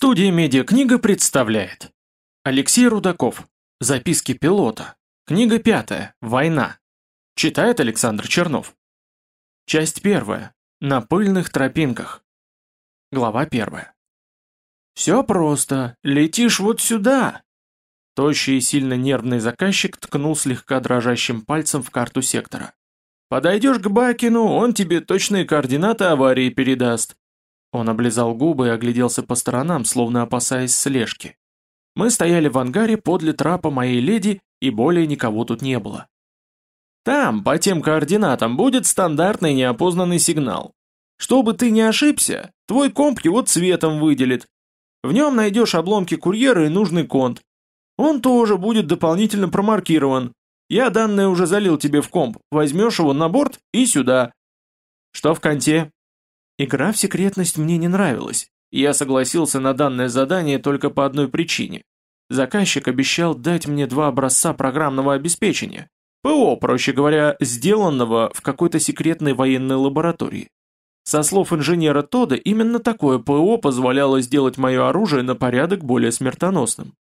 Студия «Медиакнига» представляет. Алексей Рудаков. Записки пилота. Книга пятая. «Война» Читает Александр Чернов. Часть первая. На пыльных тропинках Глава первая. «Все просто. Летишь вот сюда!» Тощий и сильно нервный заказчик ткнул слегка дрожащим пальцем в карту сектора. «Подойдешь к Бакину, он тебе точные координаты аварии передаст. Он облизал губы и огляделся по сторонам, словно опасаясь слежки. Мы стояли в ангаре подле трапа моей леди, и более никого тут не было. Там, по тем координатам, будет стандартный неопознанный сигнал. Чтобы ты не ошибся, твой комп его цветом выделит. В нем найдешь обломки курьера и нужный конт. Он тоже будет дополнительно промаркирован. Я данные уже залил тебе в комп, возьмешь его на борт и сюда. Что в конте? Игра в секретность мне не нравилась, я согласился на данное задание только по одной причине. Заказчик обещал дать мне два образца программного обеспечения. ПО, проще говоря, сделанного в какой-то секретной военной лаборатории. Со слов инженера Тода, именно такое ПО позволяло сделать мое оружие на порядок более смертоносным.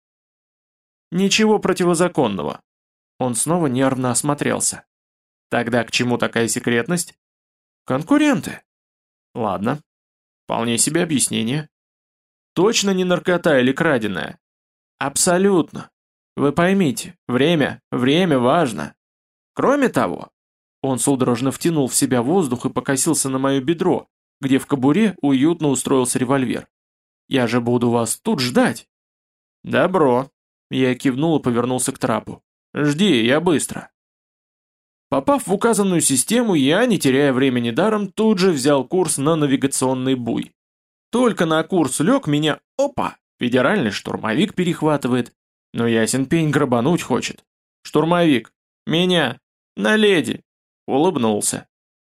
Ничего противозаконного. Он снова нервно осмотрелся. Тогда к чему такая секретность? Конкуренты. Ладно. Вполне себе объяснение. Точно не наркота или краденая? Абсолютно. Вы поймите, время, время важно. Кроме того, он судорожно втянул в себя воздух и покосился на мое бедро, где в кобуре уютно устроился револьвер. Я же буду вас тут ждать. Добро. Я кивнул и повернулся к трапу. Жди, я быстро. Попав в указанную систему, я, не теряя времени даром, тут же взял курс на навигационный буй. Только на курс лег меня, опа, федеральный штурмовик перехватывает. Но ясен пень грабануть хочет. Штурмовик. Меня. На леди. Улыбнулся.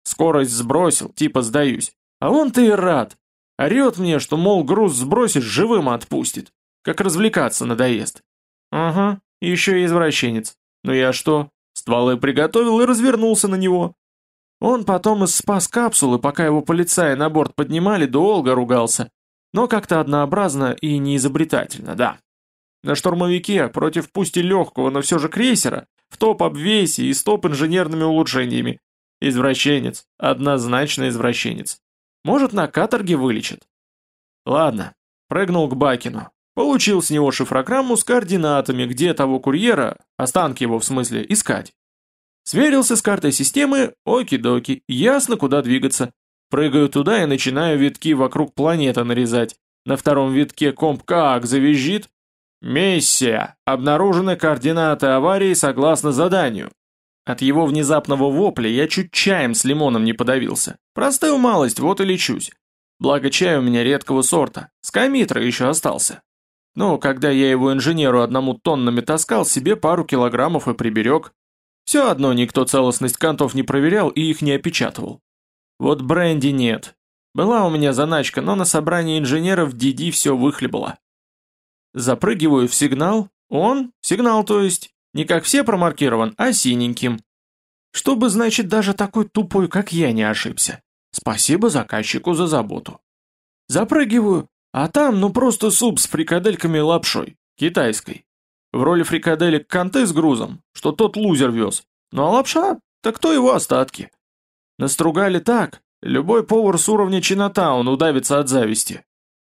Скорость сбросил, типа сдаюсь. А он ты и рад. Орет мне, что, мол, груз сбросишь, живым отпустит. Как развлекаться надоест. Ага, еще и извращенец. Ну я что, Стволы приготовил и развернулся на него. Он потом из спас капсулы, пока его полицаи на борт поднимали, долго ругался. Но как-то однообразно и неизобретательно, да. На штурмовике, против пусть и легкого, но все же крейсера, в топ-обвесе и с топ-инженерными улучшениями. Извращенец, однозначно извращенец. Может, на каторге вылечит. Ладно, прыгнул к Бакину. Получил с него шифрограмму с координатами, где того курьера, останки его в смысле, искать. Сверился с картой системы, оки-доки, ясно куда двигаться. Прыгаю туда и начинаю витки вокруг планеты нарезать. На втором витке комп как завизжит. Миссия! Обнаружены координаты аварии согласно заданию. От его внезапного вопля я чуть чаем с лимоном не подавился. Простую малость, вот и лечусь. Благо чай у меня редкого сорта, с еще остался. Ну, когда я его инженеру одному тоннами таскал, себе пару килограммов и приберег. Все одно никто целостность кантов не проверял и их не опечатывал. Вот бренди нет. Была у меня заначка, но на собрании инженеров Диди все выхлебала. Запрыгиваю в сигнал, он, сигнал то есть, не как все промаркирован, а синеньким. Чтобы, значит, даже такой тупой, как я, не ошибся. Спасибо заказчику за заботу. Запрыгиваю, а там ну просто суп с фрикадельками и лапшой, китайской. В роли фрикаделек канты с грузом, что тот лузер вез. Ну а лапша, так кто его остатки? Настругали так, любой повар с уровня Чинатаун удавится от зависти.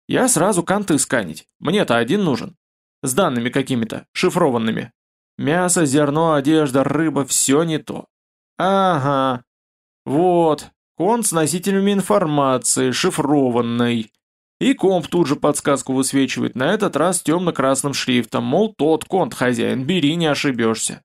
Я сразу канты сканить, мне-то один нужен. С данными какими-то, шифрованными. Мясо, зерно, одежда, рыба, все не то. Ага. Вот, кон с носителями информации, шифрованной. И комп тут же подсказку высвечивает, на этот раз темно-красным шрифтом, мол, тот конт хозяин, бери, не ошибешься.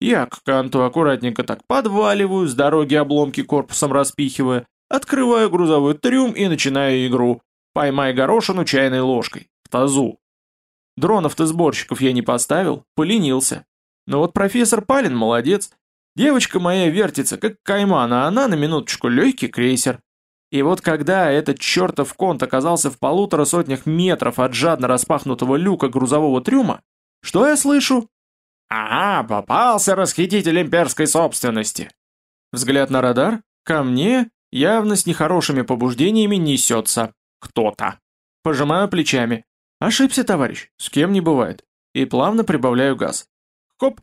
Я к канту аккуратненько так подваливаю, с дороги обломки корпусом распихивая, открываю грузовой трюм и начинаю игру. Поймай горошину чайной ложкой, в тазу. Дронов-то сборщиков я не поставил, поленился. Но вот профессор Палин молодец. Девочка моя вертится, как кайман, а она на минуточку легкий крейсер. И вот когда этот чертов конт оказался в полутора сотнях метров от жадно распахнутого люка грузового трюма, что я слышу? «Ага, попался расхититель имперской собственности!» Взгляд на радар, ко мне, явно с нехорошими побуждениями несется кто-то. Пожимаю плечами. Ошибся, товарищ, с кем не бывает. И плавно прибавляю газ. Хоп!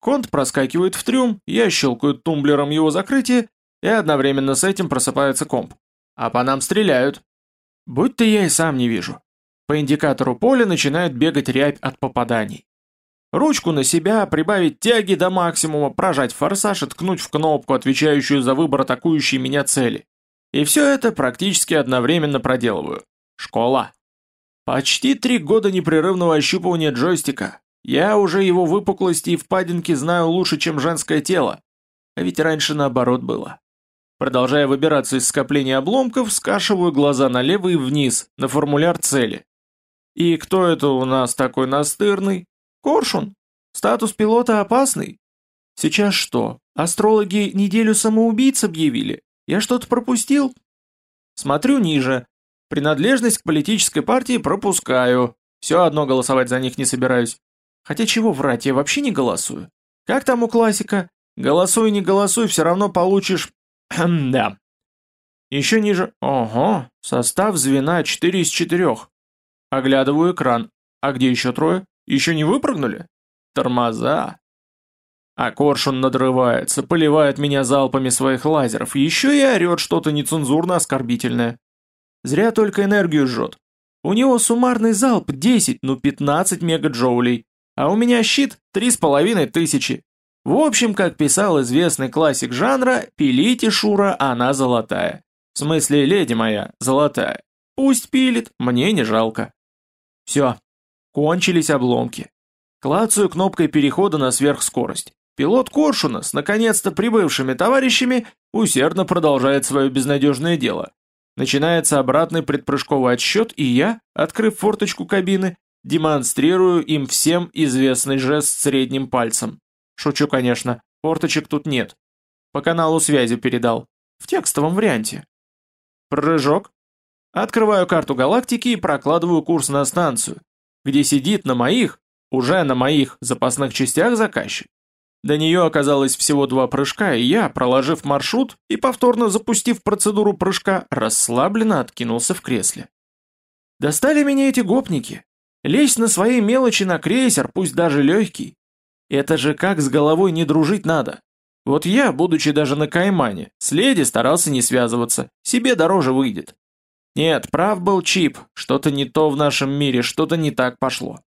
Конт проскакивает в трюм, я щелкаю тумблером его закрытия, и одновременно с этим просыпается комп. А по нам стреляют. Будь-то я и сам не вижу. По индикатору поля начинает бегать рябь от попаданий. Ручку на себя, прибавить тяги до максимума, прожать форсаж и ткнуть в кнопку, отвечающую за выбор атакующей меня цели. И все это практически одновременно проделываю. Школа. Почти три года непрерывного ощупывания джойстика. Я уже его выпуклости и впадинки знаю лучше, чем женское тело. А ведь раньше наоборот было. Продолжая выбираться из скопления обломков, скашиваю глаза налево и вниз, на формуляр цели. И кто это у нас такой настырный? Коршун. Статус пилота опасный. Сейчас что, астрологи неделю самоубийц объявили? Я что-то пропустил? Смотрю ниже. Принадлежность к политической партии пропускаю. Все одно голосовать за них не собираюсь. Хотя чего врать, я вообще не голосую. Как там у классика? Голосуй, не голосуй, все равно получишь... да. Еще ниже. Ого, состав звена 4 из 4. Оглядываю экран. А где еще трое? Еще не выпрыгнули? Тормоза. А Коршун надрывается, поливает меня залпами своих лазеров, еще и орет что-то нецензурно оскорбительное. Зря только энергию жжет. У него суммарный залп 10, ну 15 мегаджоулей, а у меня щит 3,5 тысячи. В общем, как писал известный классик жанра, пилите, Шура, она золотая. В смысле, леди моя, золотая. Пусть пилит, мне не жалко. Все, кончились обломки. Клацаю кнопкой перехода на сверхскорость. Пилот Коршуна с наконец-то прибывшими товарищами усердно продолжает свое безнадежное дело. Начинается обратный предпрыжковый отсчет, и я, открыв форточку кабины, демонстрирую им всем известный жест средним пальцем. Шучу, конечно, форточек тут нет. По каналу связи передал. В текстовом варианте. Прыжок. Открываю карту галактики и прокладываю курс на станцию, где сидит на моих, уже на моих запасных частях заказчик. До нее оказалось всего два прыжка, и я, проложив маршрут и повторно запустив процедуру прыжка, расслабленно откинулся в кресле. Достали меня эти гопники. Лезть на свои мелочи на крейсер, пусть даже легкий, это же как с головой не дружить надо. Вот я, будучи даже на Каймане, с леди старался не связываться, себе дороже выйдет. Нет, прав был Чип, что-то не то в нашем мире, что-то не так пошло.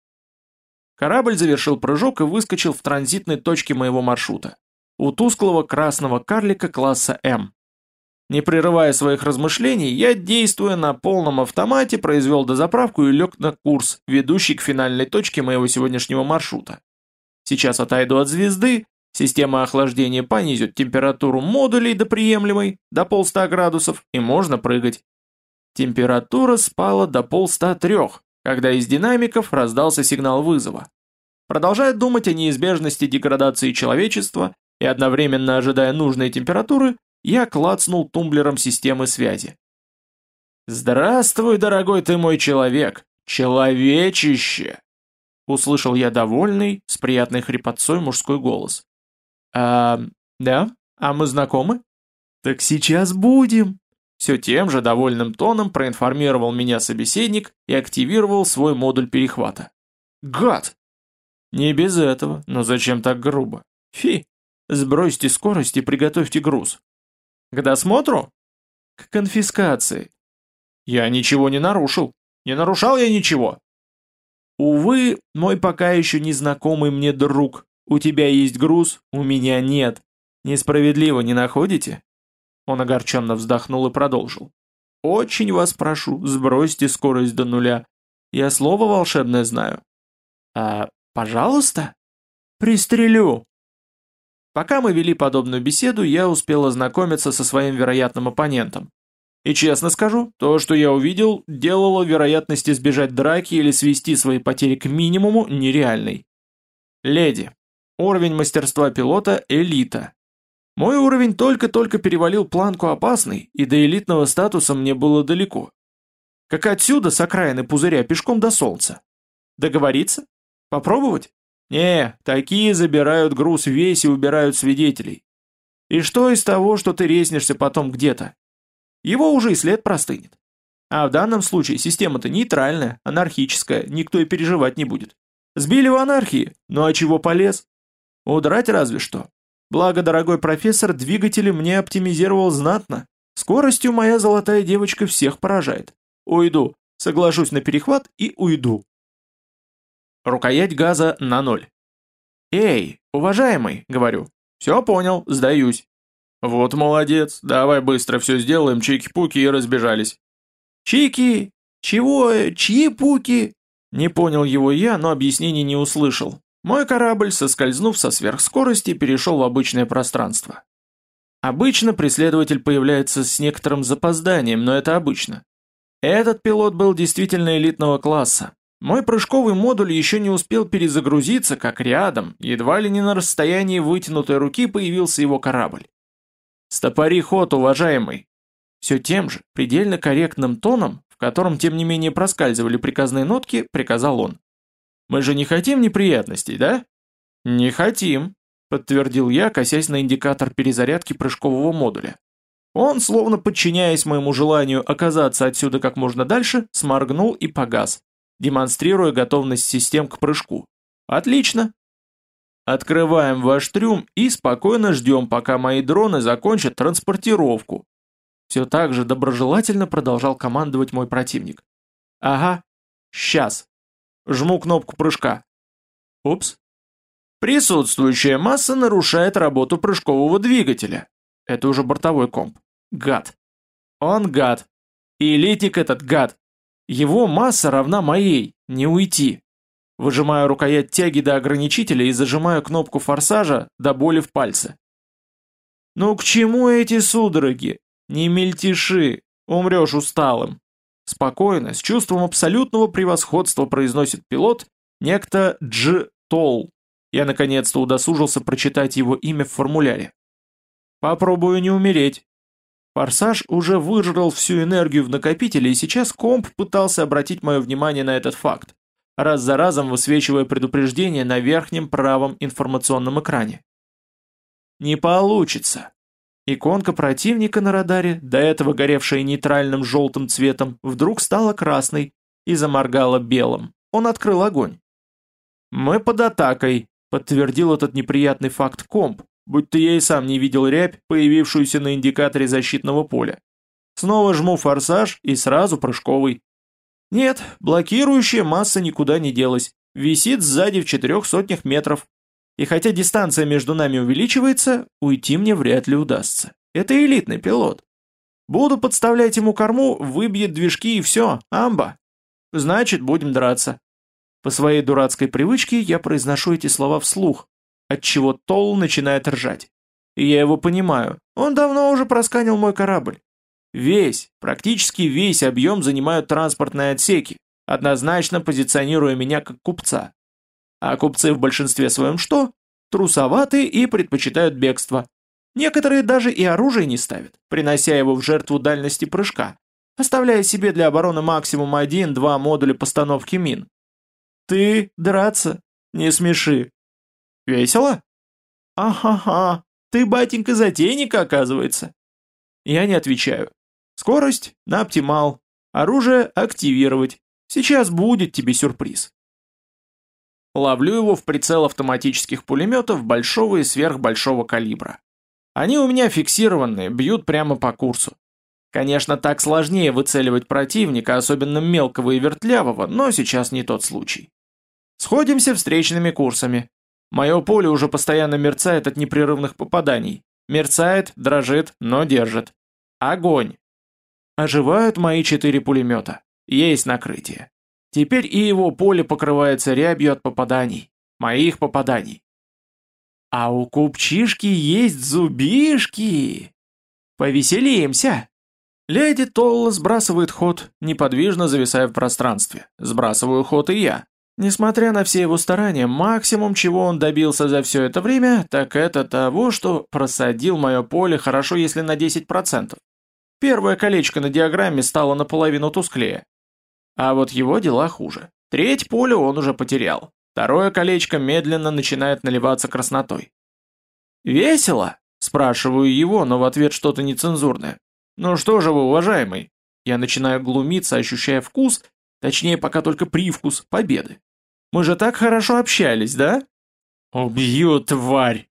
Корабль завершил прыжок и выскочил в транзитной точке моего маршрута. У тусклого красного карлика класса М. Не прерывая своих размышлений, я, действуя на полном автомате, произвел дозаправку и лег на курс, ведущий к финальной точке моего сегодняшнего маршрута. Сейчас отойду от звезды, система охлаждения понизит температуру модулей до приемлемой, до полста градусов, и можно прыгать. Температура спала до полста трех, когда из динамиков раздался сигнал вызова. Продолжая думать о неизбежности деградации человечества и одновременно ожидая нужной температуры, я клацнул тумблером системы связи. «Здравствуй, дорогой ты мой человек! Человечище!» Услышал я довольный, с приятной хрипотцой мужской голос. «А, да? А мы знакомы?» «Так сейчас будем!» Все тем же довольным тоном проинформировал меня собеседник и активировал свой модуль перехвата. «Гад!» «Не без этого, но зачем так грубо? Фи! Сбросьте скорость и приготовьте груз». «К досмотру?» «К конфискации». «Я ничего не нарушил. Не нарушал я ничего. Увы, мой пока еще незнакомый мне друг, у тебя есть груз, у меня нет. Несправедливо не находите? Он огорченно вздохнул и продолжил. Очень вас прошу, сбросьте скорость до нуля. Я слово волшебное знаю. А, пожалуйста? Пристрелю. Пока мы вели подобную беседу, я успел ознакомиться со своим вероятным оппонентом. И честно скажу, то, что я увидел, делало вероятность избежать драки или свести свои потери к минимуму нереальной. Леди. Уровень мастерства пилота – элита. Мой уровень только-только перевалил планку опасный, и до элитного статуса мне было далеко. Как отсюда, с окраины пузыря, пешком до солнца. Договориться? Попробовать? Не, такие забирают груз весь и убирают свидетелей. И что из того, что ты резнешься потом где-то? Его уже и след простынет. А в данном случае система-то нейтральная, анархическая, никто и переживать не будет. Сбили в анархии, ну а чего полез? Удрать разве что. Благо, дорогой профессор, двигатели мне оптимизировал знатно. Скоростью моя золотая девочка всех поражает. Уйду, соглашусь на перехват и уйду. Рукоять газа на ноль. «Эй, уважаемый», — говорю. «Все понял, сдаюсь». «Вот молодец, давай быстро все сделаем, чики-пуки и разбежались». «Чики? Чего? Чьи пуки?» Не понял его я, но объяснений не услышал. Мой корабль, соскользнув со сверхскорости, перешел в обычное пространство. Обычно преследователь появляется с некоторым запозданием, но это обычно. Этот пилот был действительно элитного класса. Мой прыжковый модуль еще не успел перезагрузиться, как рядом, едва ли не на расстоянии вытянутой руки, появился его корабль. «Стопори ход, уважаемый!» Все тем же, предельно корректным тоном, в котором тем не менее проскальзывали приказные нотки, приказал он. Мы же не хотим неприятностей, да? Не хотим, подтвердил я, косясь на индикатор перезарядки прыжкового модуля. Он, словно подчиняясь моему желанию оказаться отсюда как можно дальше, сморгнул и погас, демонстрируя готовность систем к прыжку. Отлично. Открываем ваш трюм и спокойно ждем, пока мои дроны закончат транспортировку. Все так же доброжелательно продолжал командовать мой противник. Ага, сейчас. Жму кнопку прыжка. Упс. Присутствующая масса нарушает работу прыжкового двигателя. Это уже бортовой комп. Гад. Он гад. И литик этот гад. Его масса равна моей, не уйти. Выжимаю рукоять тяги до ограничителя и зажимаю кнопку форсажа до боли в пальце. Ну к чему эти судороги? Не мельтеши, умрешь усталым. Спокойно, с чувством абсолютного превосходства произносит пилот, некто Дж. Тол. Я наконец-то удосужился прочитать его имя в формуляре. Попробую не умереть. Форсаж уже выжрал всю энергию в накопителе, и сейчас комп пытался обратить мое внимание на этот факт, раз за разом высвечивая предупреждение на верхнем правом информационном экране. Не получится. Иконка противника на радаре, до этого горевшая нейтральным желтым цветом, вдруг стала красной и заморгала белым. Он открыл огонь. «Мы под атакой», — подтвердил этот неприятный факт комп, будто я и сам не видел рябь, появившуюся на индикаторе защитного поля. Снова жму форсаж и сразу прыжковый. Нет, блокирующая масса никуда не делась, висит сзади в четырех сотнях метров, и хотя дистанция между нами увеличивается, уйти мне вряд ли удастся. Это элитный пилот. Буду подставлять ему корму, выбьет движки и все, амба. Значит, будем драться. По своей дурацкой привычке я произношу эти слова вслух, отчего Толл начинает ржать. И я его понимаю, он давно уже просканил мой корабль. Весь, практически весь объем занимают транспортные отсеки, однозначно позиционируя меня как купца. А купцы в большинстве своем что? Трусоваты и предпочитают бегство. Некоторые даже и оружие не ставят, принося его в жертву дальности прыжка, оставляя себе для обороны максимум один-два модуля постановки мин. Ты драться? Не смеши. Весело? Ага-ха, ты, батенька, затейник, оказывается. Я не отвечаю. Скорость на оптимал. Оружие активировать. Сейчас будет тебе сюрприз. Ловлю его в прицел автоматических пулеметов большого и сверхбольшого калибра. Они у меня фиксированные, бьют прямо по курсу. Конечно, так сложнее выцеливать противника, особенно мелкого и вертлявого, но сейчас не тот случай. Сходимся встречными курсами. Мое поле уже постоянно мерцает от непрерывных попаданий. Мерцает, дрожит, но держит. Огонь! Оживают мои четыре пулемета. Есть накрытие. Теперь и его поле покрывается рябью от попаданий. Моих попаданий. А у купчишки есть зубишки. Повеселимся. Леди Толла сбрасывает ход, неподвижно зависая в пространстве. Сбрасываю ход и я. Несмотря на все его старания, максимум, чего он добился за все это время, так это того, что просадил мое поле хорошо, если на 10%. Первое колечко на диаграмме стало наполовину тусклее. А вот его дела хуже. Треть поля он уже потерял. Второе колечко медленно начинает наливаться краснотой. «Весело?» – спрашиваю его, но в ответ что-то нецензурное. «Ну что же вы, уважаемый?» Я начинаю глумиться, ощущая вкус, точнее пока только привкус, победы. Мы же так хорошо общались, да? Убью, тварь!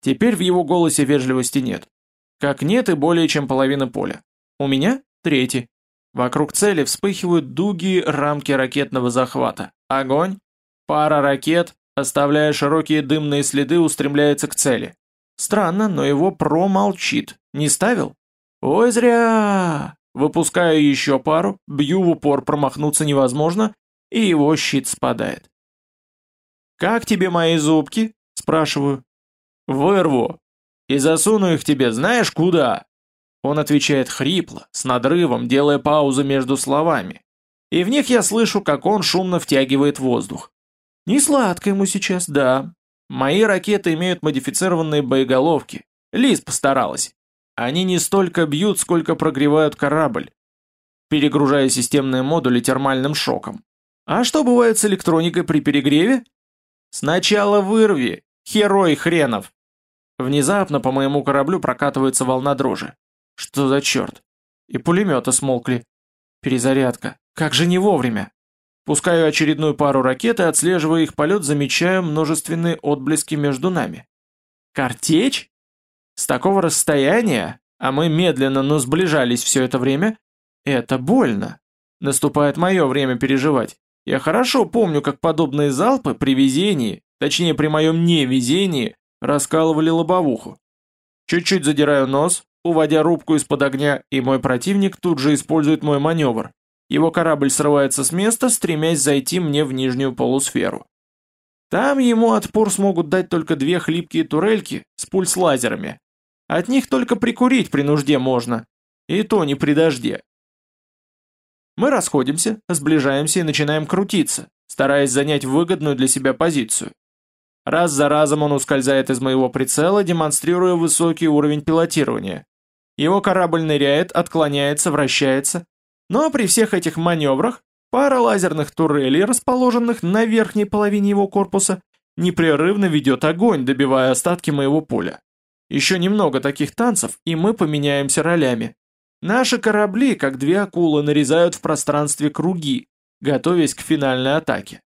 Теперь в его голосе вежливости нет. Как нет и более чем половина поля. У меня третий. Вокруг цели вспыхивают дуги рамки ракетного захвата. Огонь. Пара ракет, оставляя широкие дымные следы, устремляется к цели. Странно, но его промолчит. Не ставил? Ой, зря! Выпускаю еще пару, бью в упор, промахнуться невозможно, и его щит спадает. «Как тебе мои зубки?» – спрашиваю. «Вырву. И засуну их тебе знаешь куда?» Он отвечает хрипло, с надрывом, делая паузу между словами. И в них я слышу, как он шумно втягивает воздух. Не сладко ему сейчас, да. Мои ракеты имеют модифицированные боеголовки. Лиз постаралась. Они не столько бьют, сколько прогревают корабль, перегружая системные модули термальным шоком. А что бывает с электроникой при перегреве? Сначала вырви, херой хренов. Внезапно по моему кораблю прокатывается волна дрожи. Что за черт? И пулеметы смолкли. Перезарядка. Как же не вовремя? Пускаю очередную пару ракет и, отслеживая их полет, замечаю множественные отблески между нами. Картечь? С такого расстояния, а мы медленно, но сближались все это время, это больно. Наступает мое время переживать. Я хорошо помню, как подобные залпы при везении, точнее при моем невезении, раскалывали лобовуху. Чуть-чуть задираю нос, уводя рубку из-под огня, и мой противник тут же использует мой маневр. Его корабль срывается с места, стремясь зайти мне в нижнюю полусферу. Там ему отпор смогут дать только две хлипкие турельки с пульс-лазерами. От них только прикурить при нужде можно. И то не при дожде. Мы расходимся, сближаемся и начинаем крутиться, стараясь занять выгодную для себя позицию. Раз за разом он ускользает из моего прицела, демонстрируя высокий уровень пилотирования. Его корабль ныряет, отклоняется, вращается. Но при всех этих маневрах пара лазерных турелей, расположенных на верхней половине его корпуса, непрерывно ведет огонь, добивая остатки моего поля. Еще немного таких танцев, и мы поменяемся ролями. Наши корабли, как две акулы, нарезают в пространстве круги, готовясь к финальной атаке.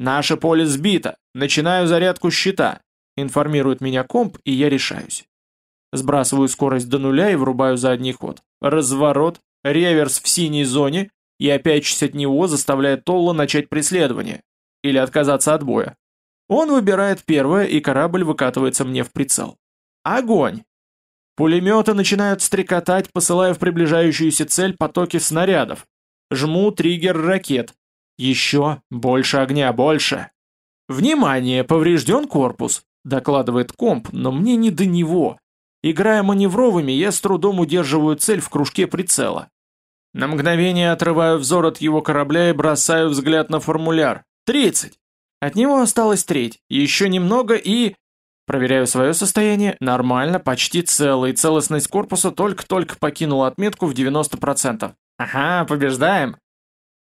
«Наше поле сбито! Начинаю зарядку щита!» Информирует меня комп, и я решаюсь. Сбрасываю скорость до нуля и врубаю задний ход. Разворот, реверс в синей зоне, и опять от него заставляет Толла начать преследование. Или отказаться от боя. Он выбирает первое, и корабль выкатывается мне в прицел. Огонь! Пулеметы начинают стрекотать, посылая в приближающуюся цель потоки снарядов. Жму триггер ракет. Еще больше огня, больше. «Внимание! Поврежден корпус!» — докладывает комп, но мне не до него. Играя маневровыми, я с трудом удерживаю цель в кружке прицела. На мгновение отрываю взор от его корабля и бросаю взгляд на формуляр. «Тридцать!» От него осталось треть, еще немного и... Проверяю свое состояние, нормально, почти целый, целостность корпуса только-только покинула отметку в 90%. Ага, побеждаем.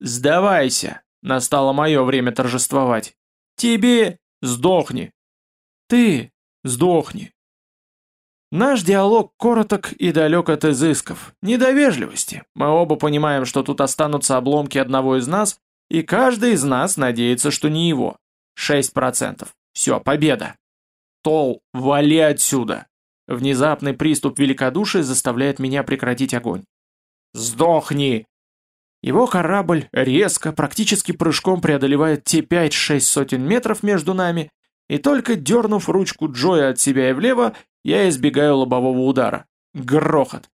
Сдавайся, настало мое время торжествовать. Тебе сдохни. Ты сдохни. Наш диалог короток и далек от изысков, недовежливости. Мы оба понимаем, что тут останутся обломки одного из нас, и каждый из нас надеется, что не его. 6%. Все, победа. Тол, вали отсюда! Внезапный приступ великодушия заставляет меня прекратить огонь. Сдохни! Его корабль резко, практически прыжком преодолевает те 5-6 сотен метров между нами, и только дернув ручку Джоя от себя и влево, я избегаю лобового удара. Грохот.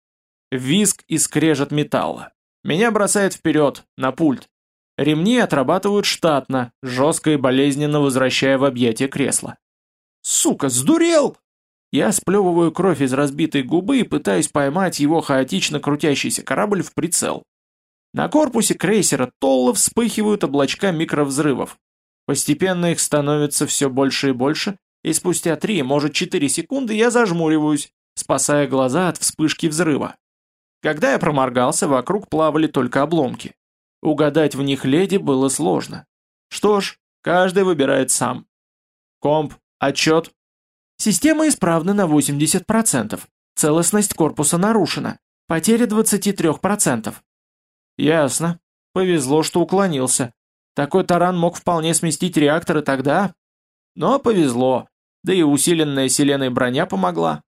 Виск и скрежет металла. Меня бросает вперед, на пульт. Ремни отрабатывают штатно, жестко и болезненно возвращая в объятия кресла. Сука, сдурел!» Я сплевываю кровь из разбитой губы и пытаюсь поймать его хаотично крутящийся корабль в прицел. На корпусе крейсера Толла вспыхивают облачка микровзрывов. Постепенно их становится все больше и больше, и спустя три, может четыре секунды я зажмуриваюсь, спасая глаза от вспышки взрыва. Когда я проморгался, вокруг плавали только обломки. Угадать в них леди было сложно. Что ж, каждый выбирает сам. Комп, Отчет. Система исправна на 80%. Целостность корпуса нарушена. Потеря 23%. Ясно. Повезло, что уклонился. Такой таран мог вполне сместить реактор и тогда. Но повезло. Да и усиленная селеной броня помогла.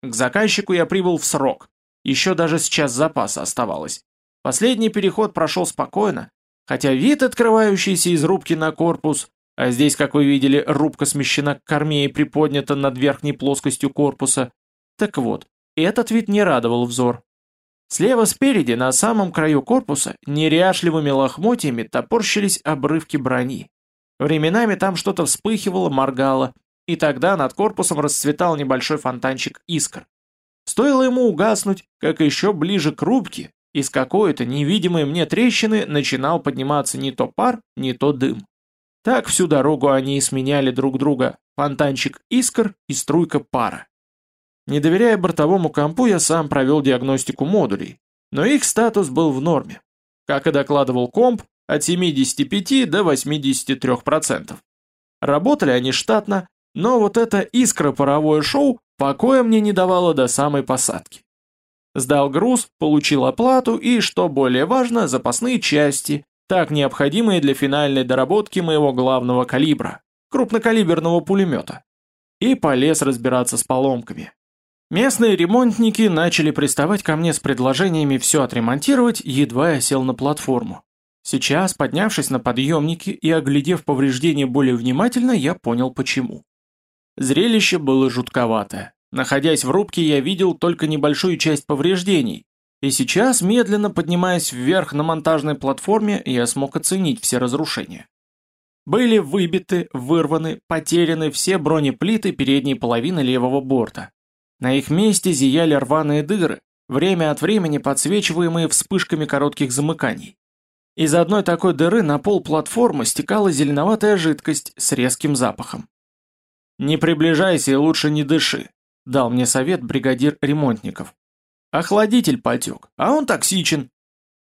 К заказчику я прибыл в срок. Еще даже сейчас запаса оставалось. Последний переход прошел спокойно, хотя вид, открывающийся из рубки на корпус, а здесь, как вы видели, рубка смещена к корме и приподнята над верхней плоскостью корпуса. Так вот, этот вид не радовал взор. Слева спереди, на самом краю корпуса, неряшливыми лохмотьями топорщились обрывки брони. Временами там что-то вспыхивало, моргало, и тогда над корпусом расцветал небольшой фонтанчик искр. Стоило ему угаснуть, как еще ближе к рубке, из какой-то невидимой мне трещины начинал подниматься не то пар, не то дым. Так всю дорогу они и сменяли друг друга, фонтанчик искр и струйка пара. Не доверяя бортовому компу, я сам провел диагностику модулей, но их статус был в норме. Как и докладывал комп, от 75 до 83%. Работали они штатно, но вот это искра-паровое шоу покоя мне не давало до самой посадки. Сдал груз, получил оплату и, что более важно, запасные части, так необходимые для финальной доработки моего главного калибра, крупнокалиберного пулемета. И полез разбираться с поломками. Местные ремонтники начали приставать ко мне с предложениями все отремонтировать, едва я сел на платформу. Сейчас, поднявшись на подъемники и оглядев повреждения более внимательно, я понял почему. Зрелище было жутковатое. Находясь в рубке, я видел только небольшую часть повреждений, и сейчас, медленно поднимаясь вверх на монтажной платформе, я смог оценить все разрушения. Были выбиты, вырваны, потеряны все бронеплиты передней половины левого борта. На их месте зияли рваные дыры, время от времени подсвечиваемые вспышками коротких замыканий. Из одной такой дыры на пол платформы стекала зеленоватая жидкость с резким запахом. «Не приближайся и лучше не дыши», — дал мне совет бригадир ремонтников. «Охладитель потек, а он токсичен».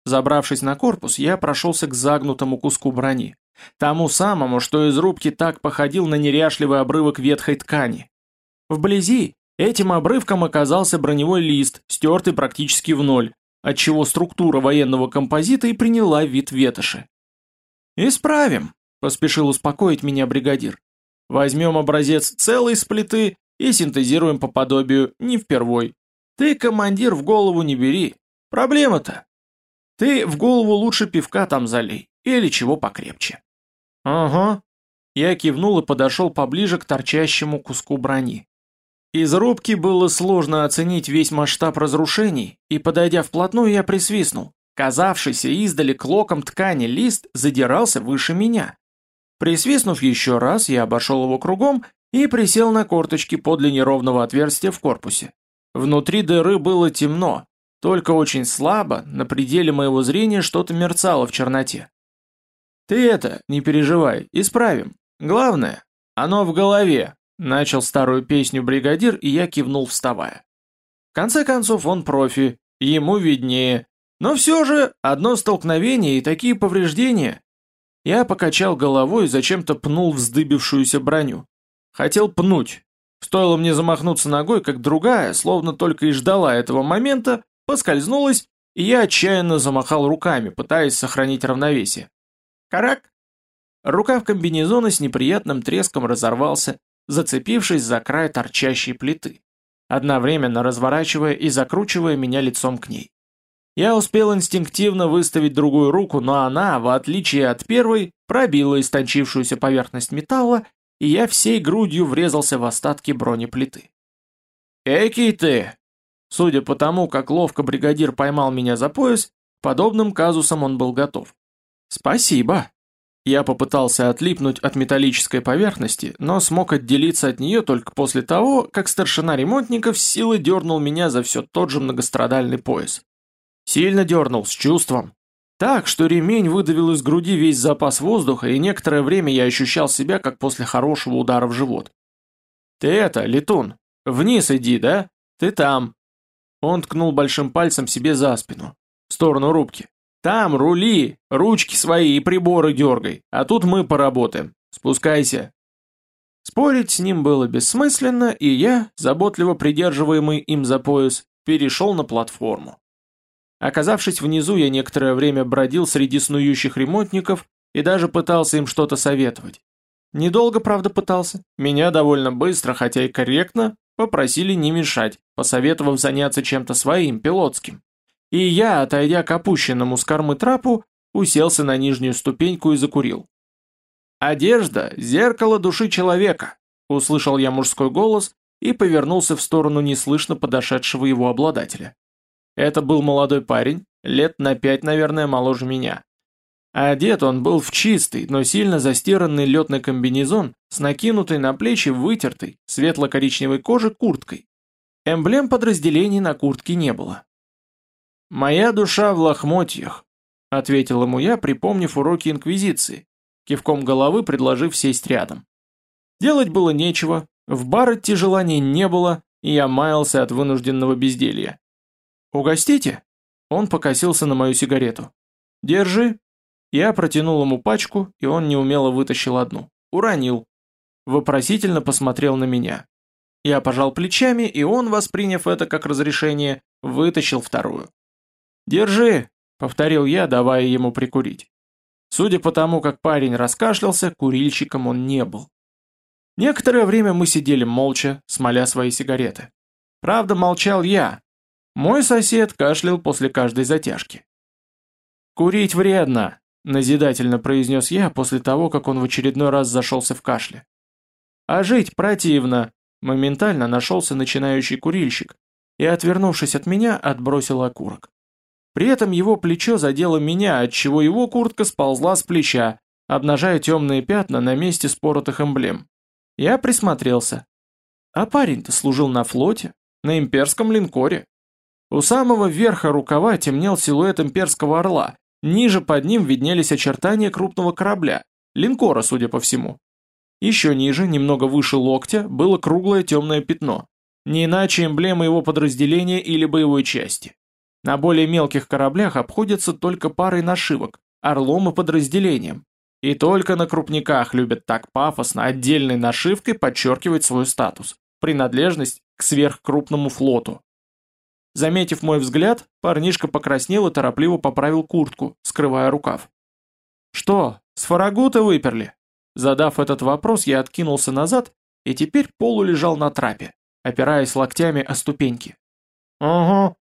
Забравшись на корпус, я прошелся к загнутому куску брони. Тому самому, что из рубки так походил на неряшливый обрывок ветхой ткани. Вблизи Этим обрывком оказался броневой лист, стертый практически в ноль, отчего структура военного композита и приняла вид ветоши. «Исправим», — поспешил успокоить меня бригадир. «Возьмем образец целой с плиты и синтезируем по подобию не впервой. Ты, командир, в голову не бери. Проблема-то. Ты в голову лучше пивка там залей или чего покрепче». «Ага». Я кивнул и подошел поближе к торчащему куску брони. Из рубки было сложно оценить весь масштаб разрушений, и, подойдя вплотную, я присвистнул. Казавшийся издали клоком ткани лист задирался выше меня. Присвистнув еще раз, я обошел его кругом и присел на корточки подле неровного отверстия в корпусе. Внутри дыры было темно, только очень слабо, на пределе моего зрения что-то мерцало в черноте. «Ты это, не переживай, исправим. Главное, оно в голове, Начал старую песню бригадир, и я кивнул, вставая. В конце концов, он профи, ему виднее. Но все же, одно столкновение и такие повреждения. Я покачал головой и зачем-то пнул вздыбившуюся броню. Хотел пнуть. Стоило мне замахнуться ногой, как другая, словно только и ждала этого момента, поскользнулась, и я отчаянно замахал руками, пытаясь сохранить равновесие. Карак! Рукав комбинезона с неприятным треском разорвался, зацепившись за край торчащей плиты, одновременно разворачивая и закручивая меня лицом к ней. Я успел инстинктивно выставить другую руку, но она, в отличие от первой, пробила истончившуюся поверхность металла, и я всей грудью врезался в остатки бронеплиты. «Экий ты!» Судя по тому, как ловко бригадир поймал меня за пояс, подобным казусом он был готов. «Спасибо!» Я попытался отлипнуть от металлической поверхности, но смог отделиться от нее только после того, как старшина ремонтников силой дернул меня за все тот же многострадальный пояс. Сильно дернул, с чувством. Так, что ремень выдавил из груди весь запас воздуха, и некоторое время я ощущал себя, как после хорошего удара в живот. «Ты это, летун, вниз иди, да? Ты там!» Он ткнул большим пальцем себе за спину, в сторону рубки. Там рули, ручки свои и приборы дергай, а тут мы поработаем. Спускайся». Спорить с ним было бессмысленно, и я, заботливо придерживаемый им за пояс, перешел на платформу. Оказавшись внизу, я некоторое время бродил среди снующих ремонтников и даже пытался им что-то советовать. Недолго, правда, пытался. Меня довольно быстро, хотя и корректно, попросили не мешать, посоветовав заняться чем-то своим, пилотским. И я, отойдя к опущенному с кормы трапу, уселся на нижнюю ступеньку и закурил. «Одежда – зеркало души человека», – услышал я мужской голос и повернулся в сторону неслышно подошедшего его обладателя. Это был молодой парень, лет на пять, наверное, моложе меня. Одет он был в чистый, но сильно застиранный летный комбинезон с накинутой на плечи вытертой, светло-коричневой кожи курткой. Эмблем подразделений на куртке не было. «Моя душа в лохмотьях», — ответил ему я, припомнив уроки Инквизиции, кивком головы предложив сесть рядом. Делать было нечего, в бар идти желания не было, и я маялся от вынужденного безделья. «Угостите?» Он покосился на мою сигарету. «Держи». Я протянул ему пачку, и он неумело вытащил одну. Уронил. Вопросительно посмотрел на меня. Я пожал плечами, и он, восприняв это как разрешение, вытащил вторую. «Держи», — повторил я, давая ему прикурить. Судя по тому, как парень раскашлялся, курильщиком он не был. Некоторое время мы сидели молча, смоля свои сигареты. Правда, молчал я, мой сосед кашлял после каждой затяжки. «Курить вредно», – назидательно произнес я после того, как он в очередной раз зашелся в кашле. «А жить противно», – моментально нашелся начинающий курильщик и, отвернувшись от меня, отбросил окурок. При этом его плечо задело меня, отчего его куртка сползла с плеча, обнажая темные пятна на месте споротых эмблем. Я присмотрелся. А парень-то служил на флоте, на имперском линкоре. У самого верха рукава темнел силуэт имперского орла, ниже под ним виднелись очертания крупного корабля, линкора, судя по всему. Еще ниже, немного выше локтя, было круглое темное пятно, не иначе эмблема его подразделения или боевой части. На более мелких кораблях обходятся только парой нашивок, орлом и подразделением. И только на крупниках любят так пафосно отдельной нашивкой подчеркивать свой статус, принадлежность к сверхкрупному флоту. Заметив мой взгляд, парнишка покраснел и торопливо поправил куртку, скрывая рукав. «Что, с фарагута выперли?» Задав этот вопрос, я откинулся назад и теперь полу лежал на трапе, опираясь локтями о ступеньки. «Ага».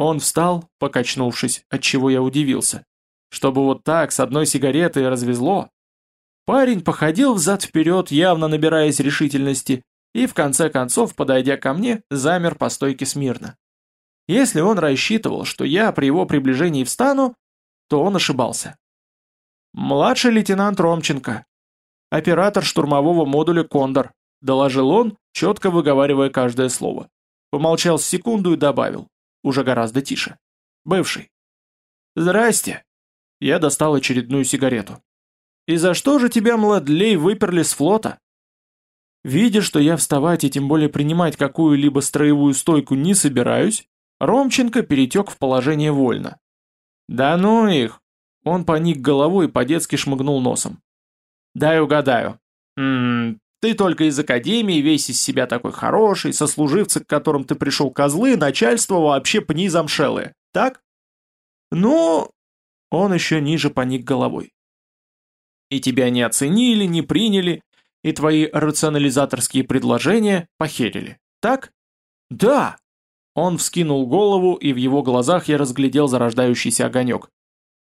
Он встал, покачнувшись, отчего я удивился. Чтобы вот так, с одной сигаретой развезло. Парень походил взад-вперед, явно набираясь решительности, и в конце концов, подойдя ко мне, замер по стойке смирно. Если он рассчитывал, что я при его приближении встану, то он ошибался. «Младший лейтенант Ромченко, оператор штурмового модуля «Кондор», доложил он, четко выговаривая каждое слово. Помолчал секунду и добавил, уже гораздо тише. «Бывший». «Здрасте». Я достал очередную сигарету. «И за что же тебя, младлей, выперли с флота?» Видя, что я вставать и тем более принимать какую-либо строевую стойку не собираюсь, Ромченко перетек в положение вольно. «Да ну их!» Он поник головой и по-детски шмыгнул носом. «Дай угадаю. М -м, ты только из академии, весь из себя такой хороший, сослуживцы, к которым ты пришел козлы, начальство вообще пни замшелые, так?» «Ну...» Он еще ниже поник головой. «И тебя не оценили, не приняли, и твои рационализаторские предложения похерили, так?» «Да!» Он вскинул голову, и в его глазах я разглядел зарождающийся огонек.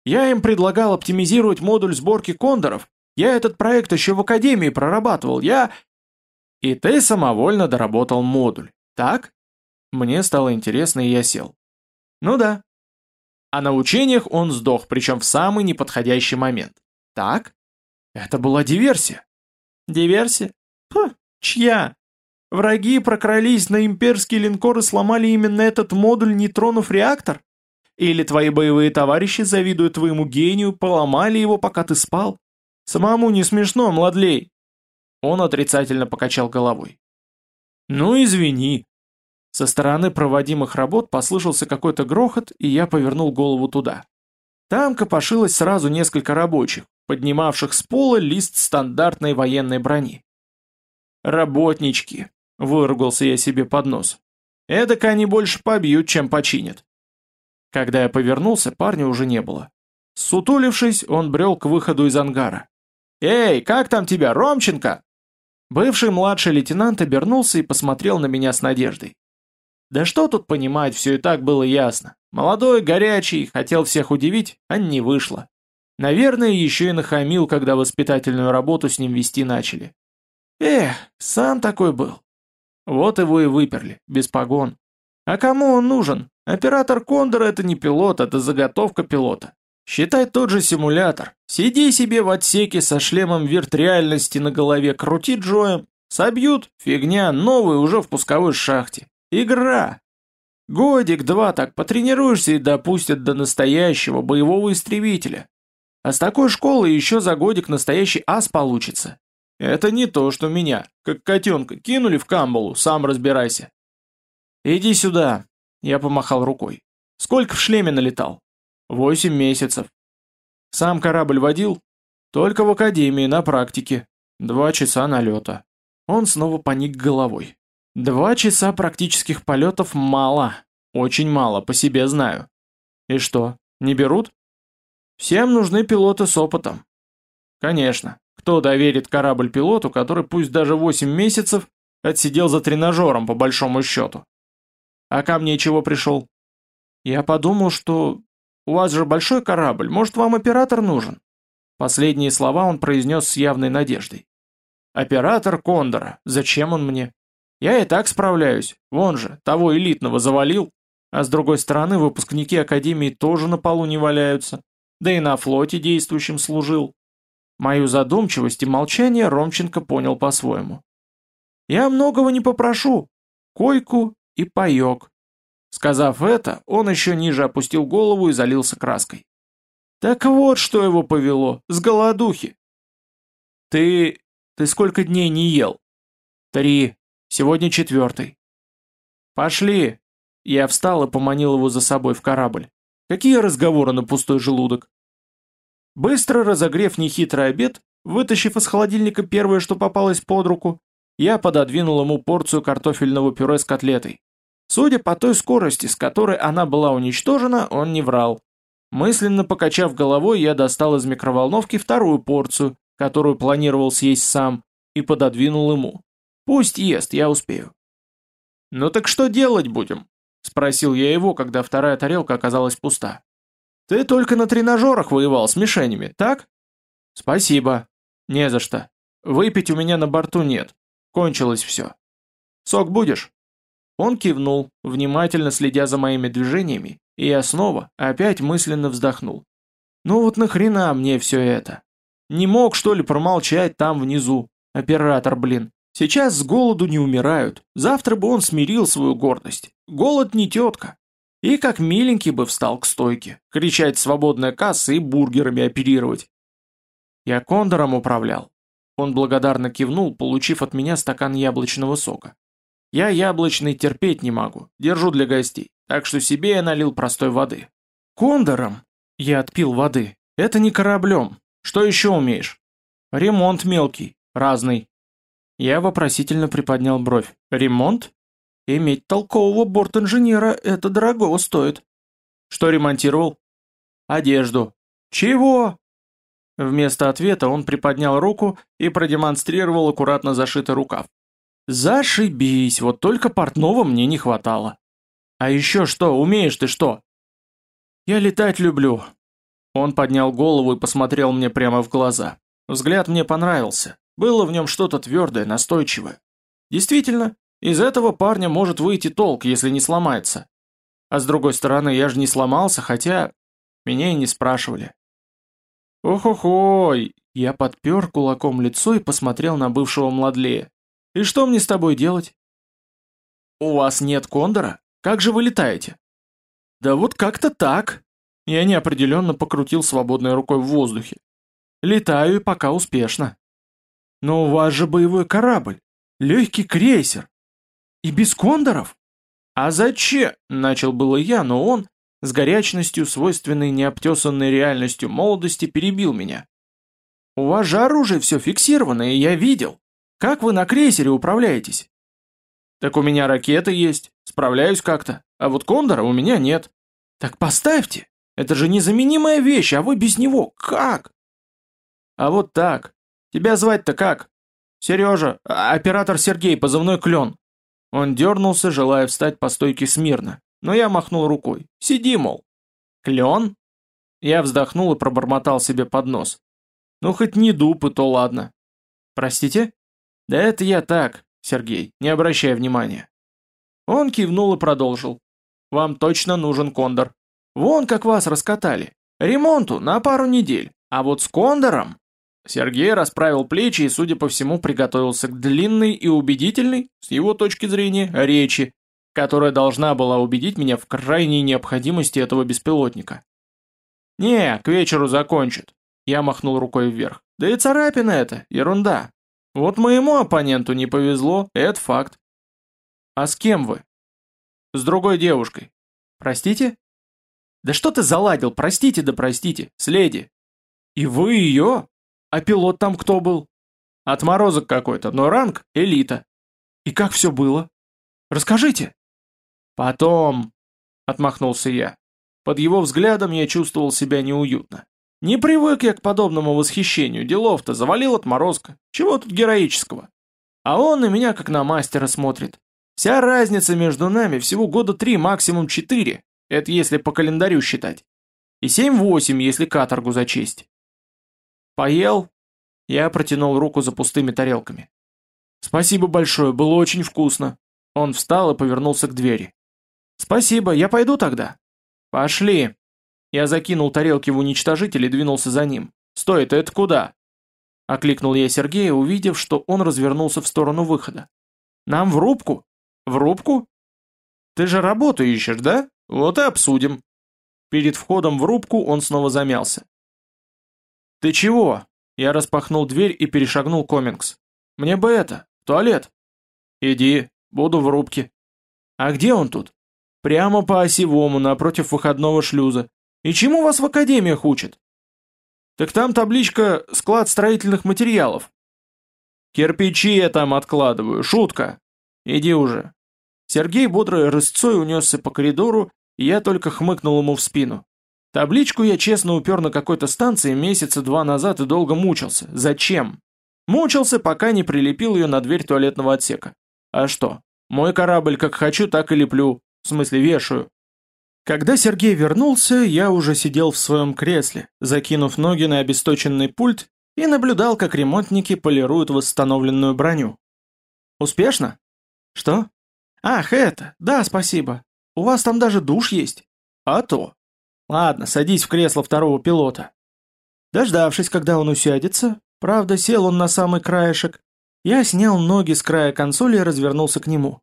«Я им предлагал оптимизировать модуль сборки кондоров. Я этот проект еще в Академии прорабатывал. Я...» «И ты самовольно доработал модуль, так?» Мне стало интересно, и я сел. «Ну да». А на учениях он сдох, причем в самый неподходящий момент. «Так?» Это была диверсия. «Диверсия? Хм, чья?» Враги прокрались на имперский линкор и сломали именно этот модуль, не тронув реактор? Или твои боевые товарищи, завидуя твоему гению, поломали его, пока ты спал? Самому не смешно, младлей!» Он отрицательно покачал головой. «Ну, извини». Со стороны проводимых работ послышался какой-то грохот, и я повернул голову туда. Там копошилось сразу несколько рабочих, поднимавших с пола лист стандартной военной брони. «Работнички», Выругался я себе под нос. Эдак они больше побьют, чем починят. Когда я повернулся, парня уже не было. Сутулившись, он брел к выходу из ангара. «Эй, как там тебя, Ромченко?» Бывший младший лейтенант обернулся и посмотрел на меня с надеждой. Да что тут понимать, все и так было ясно. Молодой, горячий, хотел всех удивить, а не вышло. Наверное, еще и нахамил, когда воспитательную работу с ним вести начали. Эх, сам такой был. Вот его и выперли, без погон. А кому он нужен? Оператор Кондора это не пилот, это заготовка пилота. Считай тот же симулятор. Сиди себе в отсеке со шлемом вирт-реальности на голове, крути джоем. Собьют, фигня, новый уже в пусковой шахте. Игра. Годик-два так потренируешься и допустят до настоящего боевого истребителя. А с такой школы еще за годик настоящий ас получится. Это не то, что меня, как котенка, кинули в камбалу, сам разбирайся. Иди сюда, я помахал рукой. Сколько в шлеме налетал? Восемь месяцев. Сам корабль водил? Только в академии, на практике. Два часа налета. Он снова поник головой. Два часа практических полетов мало. Очень мало, по себе знаю. И что, не берут? Всем нужны пилоты с опытом. Конечно, кто доверит корабль пилоту, который пусть даже 8 месяцев отсидел за тренажером по большому счету? А ко мне чего пришел? Я подумал, что у вас же большой корабль, может вам оператор нужен? Последние слова он произнес с явной надеждой. Оператор Кондора, зачем он мне? Я и так справляюсь, вон же, того элитного завалил. А с другой стороны, выпускники Академии тоже на полу не валяются да и на флоте действующим служил. Мою задумчивость и молчание Ромченко понял по-своему. «Я многого не попрошу. Койку и паек». Сказав это, он еще ниже опустил голову и залился краской. «Так вот, что его повело, с голодухи». «Ты... ты сколько дней не ел?» «Три. Сегодня четвертый». «Пошли!» Я встал и поманил его за собой в корабль. «Какие разговоры на пустой желудок?» Быстро разогрев нехитрый обед, вытащив из холодильника первое, что попалось под руку, я пододвинул ему порцию картофельного пюре с котлетой. Судя по той скорости, с которой она была уничтожена, он не врал. Мысленно покачав головой, я достал из микроволновки вторую порцию, которую планировал съесть сам, и пододвинул ему. Пусть ест, я успею. «Ну так что делать будем?» – спросил я его, когда вторая тарелка оказалась пуста. Ты только на тренажерах воевал с мишенями, так? Спасибо. Не за что. Выпить у меня на борту нет. Кончилось все. Сок будешь? Он кивнул, внимательно следя за моими движениями, и я снова, опять мысленно вздохнул. Ну вот нахрена мне все это? Не мог, что ли, промолчать там внизу? Оператор, блин. Сейчас с голоду не умирают. Завтра бы он смирил свою гордость. Голод не тетка. И как миленький бы встал к стойке, кричать «свободная касса» и бургерами оперировать. Я кондором управлял. Он благодарно кивнул, получив от меня стакан яблочного сока. Я яблочный терпеть не могу, держу для гостей, так что себе я налил простой воды. Кондором? Я отпил воды. Это не кораблем. Что еще умеешь? Ремонт мелкий, разный. Я вопросительно приподнял бровь. Ремонт? Иметь толкового борт-инженера – это дорого стоит. Что ремонтировал? Одежду. Чего? Вместо ответа он приподнял руку и продемонстрировал аккуратно зашитый рукав. Зашибись, вот только портного мне не хватало. А еще что, умеешь ты что? Я летать люблю. Он поднял голову и посмотрел мне прямо в глаза. Взгляд мне понравился. Было в нем что-то твердое, настойчивое. Действительно, из этого парня может выйти толк, если не сломается. А с другой стороны, я же не сломался, хотя... Меня и не спрашивали. Ох-охой! Я подпер кулаком лицо и посмотрел на бывшего младлея. И что мне с тобой делать? У вас нет кондора? Как же вы летаете? Да вот как-то так. Я неопределенно покрутил свободной рукой в воздухе. Летаю и пока успешно. Но у вас же боевой корабль. Легкий крейсер. И без кондоров? А зачем? Начал было я, но он, с горячностью, свойственной необтесанной реальностью молодости, перебил меня. У вас же оружие все фиксировано, и я видел. Как вы на крейсере управляетесь? Так у меня ракеты есть, справляюсь как-то, а вот кондора у меня нет. Так поставьте! Это же незаменимая вещь, а вы без него как? А вот так. Тебя звать-то как? Сережа, а, оператор Сергей, позывной Клен. Он дернулся, желая встать по стойке смирно, но я махнул рукой. Сиди, мол. Клен? Я вздохнул и пробормотал себе под нос. Ну, хоть не дуб, и то ладно. Простите? Да это я так, Сергей, не обращай внимания. Он кивнул и продолжил. Вам точно нужен кондор. Вон как вас раскатали. Ремонту на пару недель. А вот с кондором... Сергей расправил плечи и, судя по всему, приготовился к длинной и убедительной, с его точки зрения, речи, которая должна была убедить меня в крайней необходимости этого беспилотника. «Не, к вечеру закончат», — я махнул рукой вверх. «Да и царапина это, ерунда. Вот моему оппоненту не повезло, это факт». «А с кем вы?» «С другой девушкой». «Простите?» «Да что ты заладил, простите да простите, с леди». «И вы ее?» А пилот там кто был? Отморозок какой-то, но ранг – элита. И как все было? Расскажите. Потом, отмахнулся я. Под его взглядом я чувствовал себя неуютно. Не привык я к подобному восхищению, делов-то завалил отморозка. Чего тут героического? А он на меня как на мастера смотрит. Вся разница между нами всего года три, максимум четыре. Это если по календарю считать. И семь-восемь, если каторгу зачесть. «Поел?» Я протянул руку за пустыми тарелками. «Спасибо большое, было очень вкусно». Он встал и повернулся к двери. «Спасибо, я пойду тогда». «Пошли». Я закинул тарелки в уничтожитель и двинулся за ним. «Стой, это куда?» Окликнул я Сергея, увидев, что он развернулся в сторону выхода. «Нам в рубку?» «В рубку?» «Ты же работу ищешь, да? Вот и обсудим». Перед входом в рубку он снова замялся. «Ты чего?» Я распахнул дверь и перешагнул комингс. «Мне бы это, туалет». «Иди, буду в рубке». «А где он тут?» «Прямо по осевому, напротив выходного шлюза. И чему вас в академиях учат?» «Так там табличка «Склад строительных материалов». «Кирпичи я там откладываю, шутка!» «Иди уже». Сергей бодрой рысцой унесся по коридору, и я только хмыкнул ему в спину. Табличку я честно упер на какой-то станции месяца два назад и долго мучился. Зачем? Мучился, пока не прилепил ее на дверь туалетного отсека. А что? Мой корабль как хочу, так и леплю. В смысле, вешаю. Когда Сергей вернулся, я уже сидел в своем кресле, закинув ноги на обесточенный пульт и наблюдал, как ремонтники полируют восстановленную броню. «Успешно?» «Что?» «Ах, это! Да, спасибо. У вас там даже душ есть?» «А то. Ладно, садись в кресло второго пилота. Дождавшись, когда он усядется, правда, сел он на самый краешек, я снял ноги с края консоли и развернулся к нему.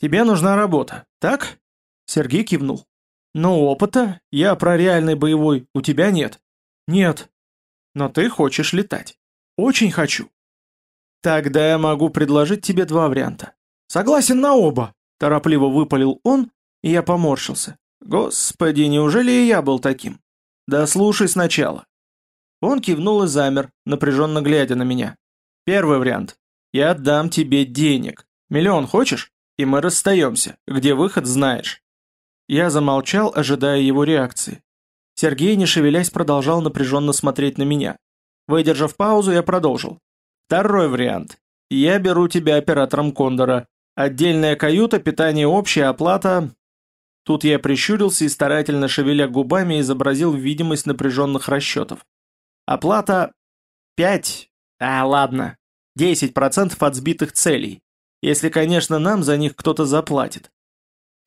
«Тебе нужна работа, так?» Сергей кивнул. «Но опыта, я про реальный боевой, у тебя нет?» «Нет». «Но ты хочешь летать?» «Очень хочу». «Тогда я могу предложить тебе два варианта». «Согласен на оба», – торопливо выпалил он, и я поморщился. Господи, неужели и я был таким? Да слушай сначала. Он кивнул и замер, напряженно глядя на меня. Первый вариант. Я отдам тебе денег. Миллион хочешь? И мы расстаемся. Где выход, знаешь. Я замолчал, ожидая его реакции. Сергей, не шевелясь, продолжал напряженно смотреть на меня. Выдержав паузу, я продолжил. Второй вариант. Я беру тебя оператором Кондора. Отдельная каюта, питание общая, оплата Тут я прищурился и старательно шевеля губами изобразил видимость напряженных расчетов. Оплата 5, а ладно, 10% от сбитых целей, если, конечно, нам за них кто-то заплатит.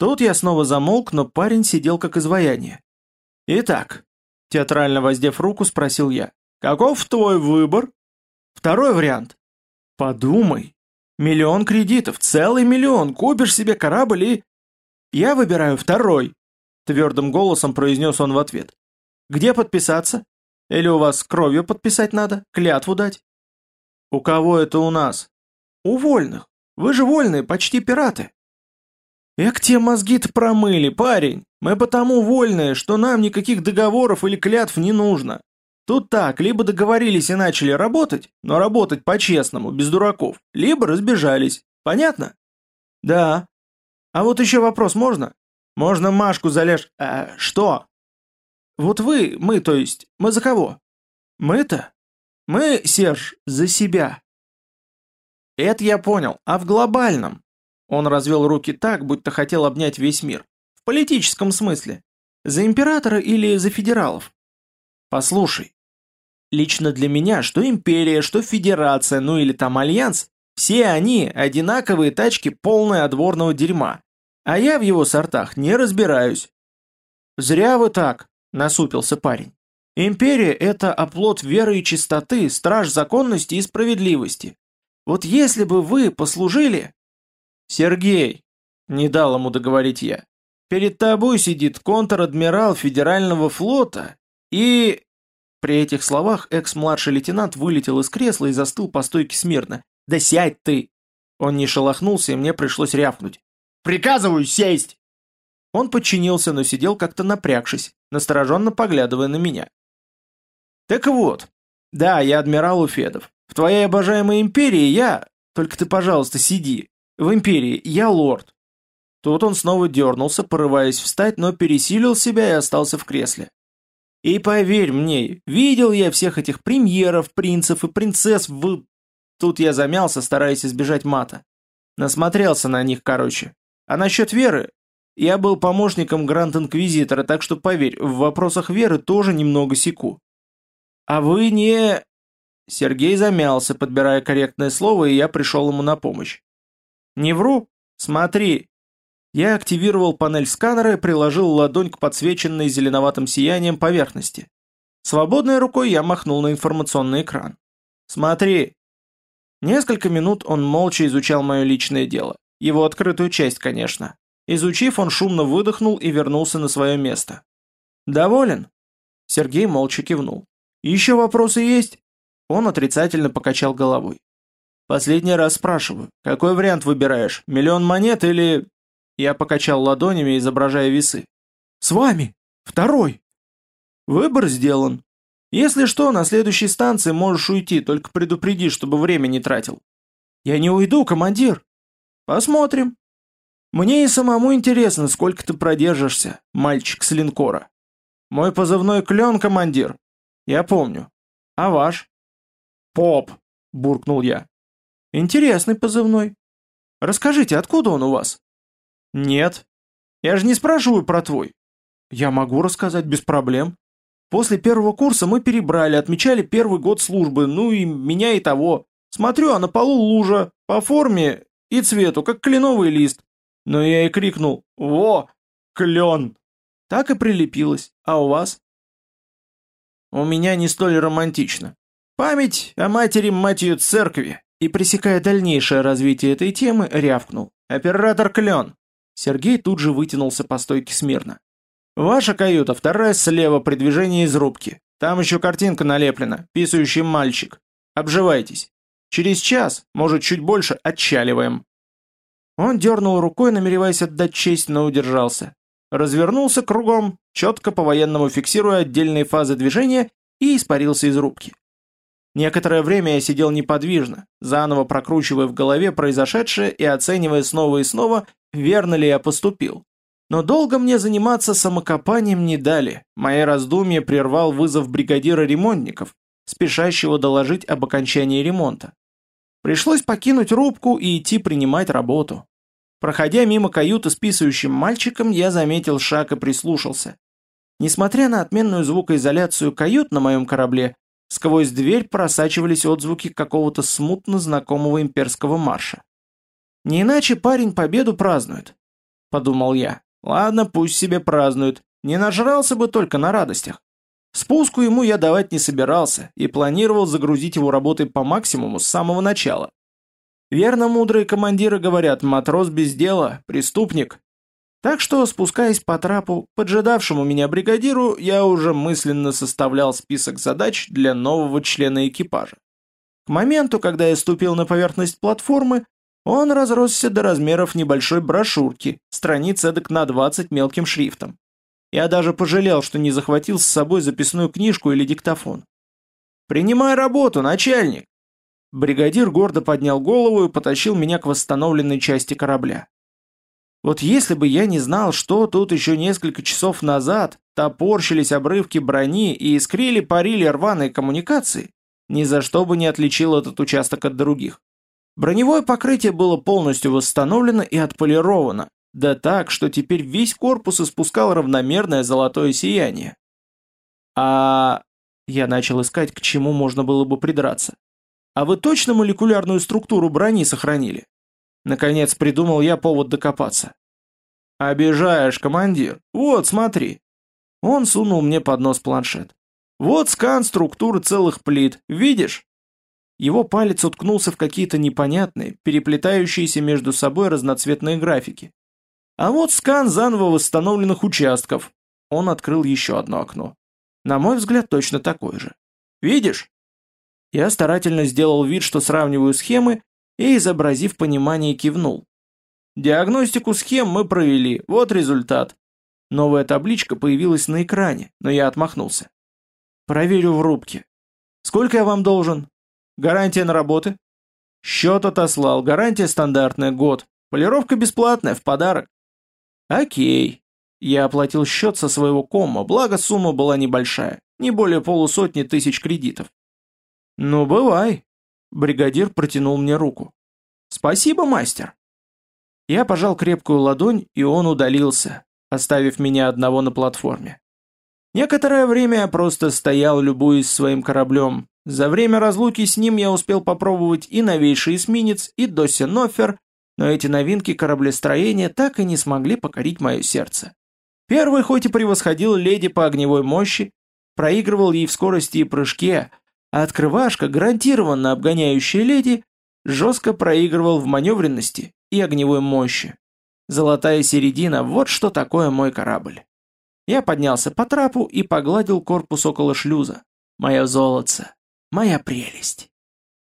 Тут я снова замолк, но парень сидел как изваяние. «Итак», — театрально воздев руку, спросил я, «каков твой выбор?» Второй вариант. «Подумай. Миллион кредитов, целый миллион, купишь себе корабль и...» «Я выбираю второй», — твердым голосом произнес он в ответ. «Где подписаться? Или у вас кровью подписать надо? Клятву дать?» «У кого это у нас?» «У вольных. Вы же вольные, почти пираты». «Эх, те мозги-то промыли, парень. Мы потому вольные, что нам никаких договоров или клятв не нужно. Тут так, либо договорились и начали работать, но работать по-честному, без дураков, либо разбежались. Понятно?» «Да», а вот еще вопрос можно? Можно Машку залежь... А, что? Вот вы, мы, то есть, мы за кого? Мы-то? Мы, Серж, за себя. Это я понял, а в глобальном? Он развел руки так, будто хотел обнять весь мир. В политическом смысле. За императора или за федералов? Послушай. Лично для меня, что империя, что федерация, ну или там альянс, все они одинаковые тачки полные отборного дерьма. А я в его сортах не разбираюсь. Зря вы так, насупился парень. Империя – это оплот веры и чистоты, страж законности и справедливости. Вот если бы вы послужили... Сергей, не дал ему договорить я, перед тобой сидит контр-адмирал Федерального флота и... При этих словах экс-младший лейтенант вылетел из кресла и застыл по стойке смирно. «Да сядь ты!» Он не шелохнулся, и мне пришлось рявкнуть. «Приказываю сесть!» Он подчинился, но сидел как-то напрягшись, настороженно поглядывая на меня. «Так вот, да, я адмирал Уфедов. В твоей обожаемой империи я... Только ты, пожалуйста, сиди. В империи я лорд». Тут он снова дернулся, порываясь встать, но пересилил себя и остался в кресле. И поверь мне, видел я всех этих премьеров, принцев и принцесс в... Тут я замялся, стараясь избежать мата. Насмотрелся на них, короче. А насчет веры? Я был помощником Гранд-Инквизитора, так что поверь, в вопросах веры тоже немного секу. А вы не... Сергей замялся, подбирая корректное слово, и я пришел ему на помощь. Не вру? Смотри. Я активировал панель сканера и приложил ладонь к подсвеченной зеленоватым сиянием поверхности. Свободной рукой я махнул на информационный экран. Смотри, Несколько минут он молча изучал мое личное дело. Его открытую часть, конечно. Изучив, он шумно выдохнул и вернулся на свое место. «Доволен?» Сергей молча кивнул. «Еще вопросы есть?» Он отрицательно покачал головой. «Последний раз спрашиваю, какой вариант выбираешь, миллион монет или...» Я покачал ладонями, изображая весы. «С вами! Второй!» «Выбор сделан. Если что, на следующей станции можешь уйти, только предупреди, чтобы время не тратил. Я не уйду, командир. Посмотрим. Мне и самому интересно, сколько ты продержишься, мальчик с линкора. Мой позывной клен, командир. Я помню. А ваш? Поп, буркнул я. Интересный позывной. Расскажите, откуда он у вас? Нет. Я же не спрашиваю про твой. Я могу рассказать без проблем. После первого курса мы перебрали, отмечали первый год службы, ну и меня и того. Смотрю, а на полу лужа, по форме и цвету, как кленовый лист. Но я и крикнул «Во! Клен!» Так и прилепилось. А у вас? У меня не столь романтично. Память о матери мать церкви. И пресекая дальнейшее развитие этой темы, рявкнул. «Оператор Клен!» Сергей тут же вытянулся по стойке смирно. Ваша каюта, вторая слева при движении из рубки. Там еще картинка налеплена, писающий мальчик. Обживайтесь. Через час, может чуть больше, отчаливаем». Он дернул рукой, намереваясь отдать честь, но удержался. Развернулся кругом, четко по-военному фиксируя отдельные фазы движения, и испарился из рубки. Некоторое время я сидел неподвижно, заново прокручивая в голове произошедшее и оценивая снова и снова, верно ли я поступил. Но долго мне заниматься самокопанием не дали. Мои раздумья прервал вызов бригадира ремонтников, спешащего доложить об окончании ремонта. Пришлось покинуть рубку и идти принимать работу. Проходя мимо каюты с писающим мальчиком, я заметил шаг и прислушался. Несмотря на отменную звукоизоляцию кают на моем корабле, сквозь дверь просачивались отзвуки какого-то смутно знакомого имперского марша. «Не иначе парень победу празднует», — подумал я. Ладно, пусть себе празднует. Не нажрался бы только на радостях. Спуску ему я давать не собирался и планировал загрузить его работой по максимуму с самого начала. Верно мудрые командиры говорят, матрос без дела, преступник. Так что, спускаясь по трапу, поджидавшему меня бригадиру, я уже мысленно составлял список задач для нового члена экипажа. К моменту, когда я ступил на поверхность платформы, он разросся до размеров небольшой брошюрки, страниц эдак на 20 мелким шрифтом. Я даже пожалел, что не захватил с собой записную книжку или диктофон. «Принимай работу, начальник!» Бригадир гордо поднял голову и потащил меня к восстановленной части корабля. Вот если бы я не знал, что тут еще несколько часов назад топорщились обрывки брони и искрили-парили рваные коммуникации, ни за что бы не отличил этот участок от других. Броневое покрытие было полностью восстановлено и отполировано, да так, что теперь весь корпус испускал равномерное золотое сияние. А... Я начал искать, к чему можно было бы придраться. А вы точно молекулярную структуру брони сохранили? Наконец придумал я повод докопаться. «Обижаешь, командир. Вот, смотри». Он сунул мне под нос планшет. «Вот скан структуры целых плит. Видишь?» Его палец уткнулся в какие-то непонятные, переплетающиеся между собой разноцветные графики. А вот скан заново восстановленных участков. Он открыл еще одно окно. На мой взгляд, точно такой же. Видишь? Я старательно сделал вид, что сравниваю схемы, и, изобразив понимание, кивнул. Диагностику схем мы провели, вот результат. Новая табличка появилась на экране, но я отмахнулся. Проверю в рубке. Сколько я вам должен? Гарантия на работы? Счет отослал, гарантия стандартная, год. Полировка бесплатная, в подарок. Окей. Я оплатил счет со своего кома, благо сумма была небольшая, не более полусотни тысяч кредитов. Ну, бывай. Бригадир протянул мне руку. «Спасибо, мастер!» Я пожал крепкую ладонь, и он удалился, оставив меня одного на платформе. Некоторое время я просто стоял, любуясь своим кораблем. За время разлуки с ним я успел попробовать и новейший эсминец, и Досинофер, но эти новинки кораблестроения так и не смогли покорить мое сердце. Первый хоть и превосходил леди по огневой мощи, проигрывал ей в скорости и прыжке, а открывашка, гарантированно обгоняющая леди, жестко проигрывал в маневренности и огневой мощи. Золотая середина – вот что такое мой корабль. Я поднялся по трапу и погладил корпус около шлюза. Мое золотце, моя прелесть.